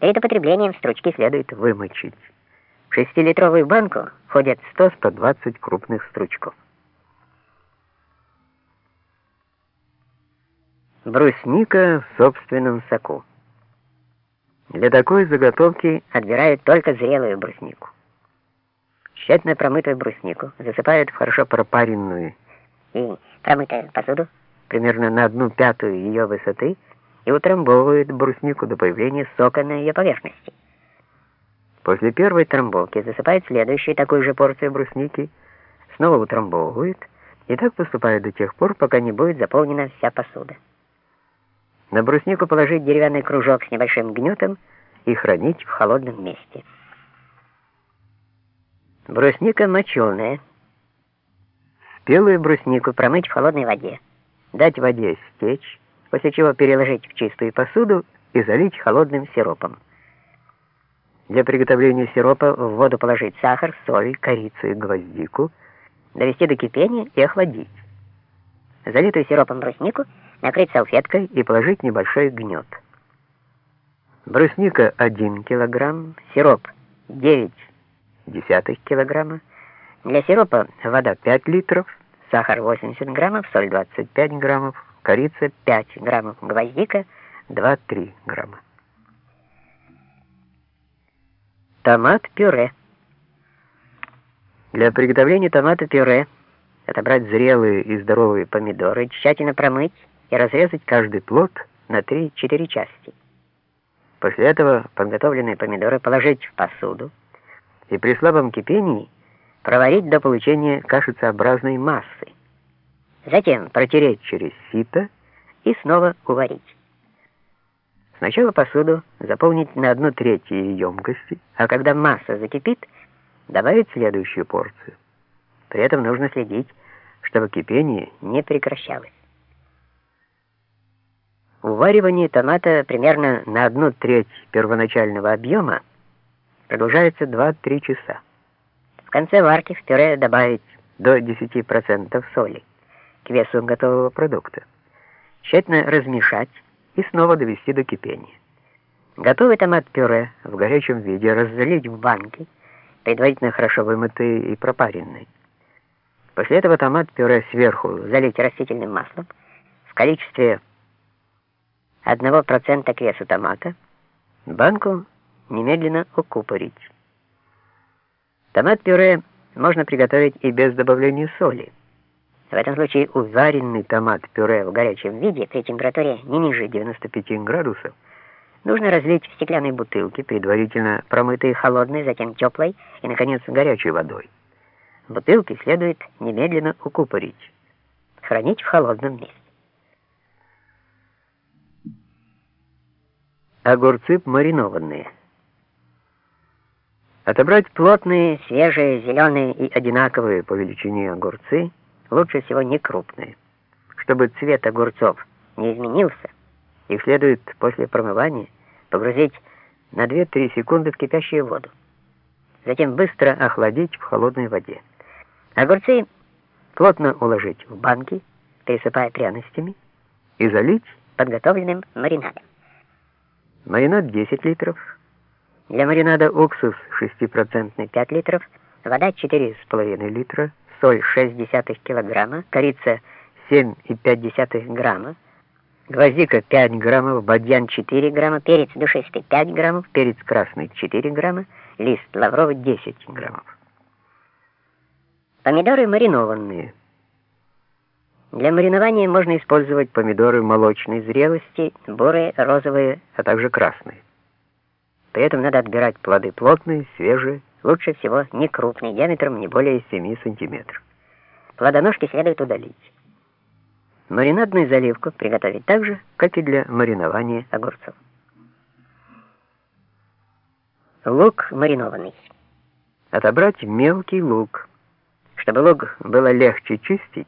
Перед употреблением стручки следует вымочить. В 6-литровую банку входят 100-120 крупных стручков. Брусника в собственном соку. Для такой заготовки отбирают только зрелую бруснику. Тщательно промытую бруснику засыпают в хорошо пропаренную и промытую посуду примерно на одну пятую ее высоты и утрамбовывают бруснику до появления сока на ее поверхности. После первой трамбовки засыпают следующую такую же порцию брусники, снова утрамбовывают, и так поступают до тех пор, пока не будет заполнена вся посуда. На бруснику положить деревянный кружок с небольшим гнетом и хранить в холодном месте. Брусника моченая. Спелую бруснику промыть в холодной воде, дать воде стечь, после чего переложить в чистую посуду и залить холодным сиропом. Для приготовления сиропа в воду положить сахар, соль, корицу и гвоздику, довести до кипения и охладить. Залитую сиропом бруснику накрыть салфеткой и положить небольшой гнет. Брусника 1 кг, сироп 9 десятых килограмма. Для сиропа вода 5 литров, сахар 80 граммов, соль 25 граммов, корица 5 граммов, гвоздика 2-3 грамма. Томат-пюре. Для приготовления томата-пюре отобрать зрелые и здоровые помидоры, тщательно промыть и разрезать каждый плод на 3-4 части. После этого подготовленные помидоры положить в посуду, и при слабом кипении проварить до получения кашицеобразной массы. Затем протереть через сито и снова уварить. Сначала посуду заполнить на одну треть емкости, а когда масса закипит, добавить следующую порцию. При этом нужно следить, чтобы кипение не прекращалось. Уваривание томата примерно на одну треть первоначального объема продолжается 2-3 часа. В конце варки в пюре добавить до 10% соли к готового продукта. Тщательно размешать и снова довести до кипения. Готовый томат-пюре в горячем виде разлить в банки, предварительно хорошо вымытые и пропаренные. После этого томат-пюре сверху залить растительным маслом в количестве 1% к весу томата, банку немедленно укупорить. Томат-пюре можно приготовить и без добавления соли. В этом случае уваренный томат-пюре в горячем виде при температуре не ниже 95 градусов нужно разлить в стеклянной бутылке, предварительно промытой холодной, затем теплой и, наконец, горячей водой. Бутылки следует немедленно укупорить, хранить в холодном месте. Огурцы маринованные – Отобрать плотные, свежие, зеленые и одинаковые по величине огурцы, лучше всего не крупные. Чтобы цвет огурцов не изменился, их следует после промывания погрузить на 2-3 секунды в кипящую воду. Затем быстро охладить в холодной воде. Огурцы плотно уложить в банки, пересыпая пряностями, и залить подготовленным маринадом. Маринад 10 литров, для маринада уксус 6% 5 литров, вода 4,5 литра, соль 0,6 килограмма, корица 7,5 грамма, гвоздика 5 граммов, бадьян 4 грамма, перец душистый 5 граммов, перец красный 4 грамма, лист лавровый 10 граммов. Помидоры маринованные. Для маринования можно использовать помидоры молочной зрелости, бурые, розовые, а также красные. При этом надо отбирать плоды плотные, свежие, лучше всего не крупные, диаметром не более 7 сантиметров. Плодоножки следует удалить. Маринадную заливку приготовить так же, как и для маринования огурцов. Лук маринованный. Отобрать мелкий лук. Чтобы лук было легче чистить,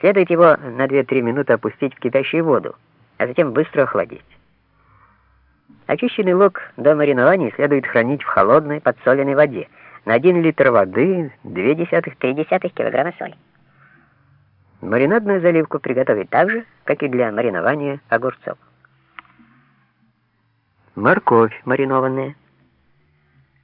следует его на 2-3 минуты опустить в кипящую воду, а затем быстро охладить. Очищенный лук до маринования следует хранить в холодной подсоленной воде. На 1 литр воды 0,2-0,3 кг соли. Маринадную заливку приготовить так же, как и для маринования огурцов. Морковь маринованная.